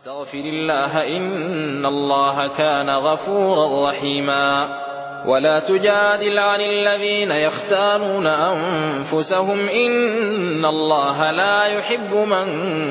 استغفر الله إن الله كان غفورا رحيما. ولا تجادل عن الذين يختانون أنفسهم. إن الله لا يحب من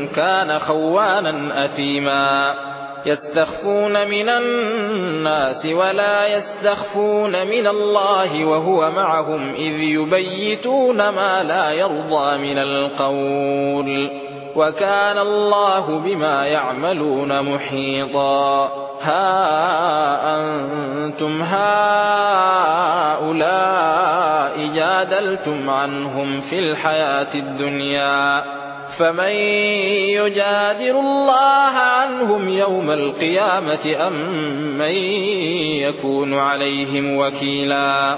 كان خوانا أثيما. يستخفون من الناس ولا يستخفون من الله وهو معهم إذ يبيتون ما لا يرضى من القول. وكان الله بما يعملون محيطا. ها أنتم هؤلاء جادلتم عنهم في الحياة الدنيا. فمن يجادل الله عنهم يوم القيامة أم من يكون عليهم وكيلا؟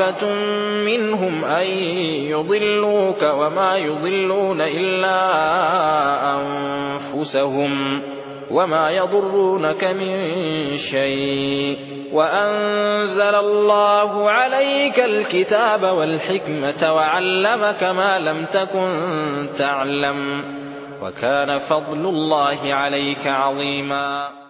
الطائفة منهم أن يضلوك وما يضلون إلا أنفسهم وما يضرونك من شيء وأنزل الله عليك الكتاب والحكمة وعلمك ما لم تكن تعلم وكان فضل الله عليك عظيما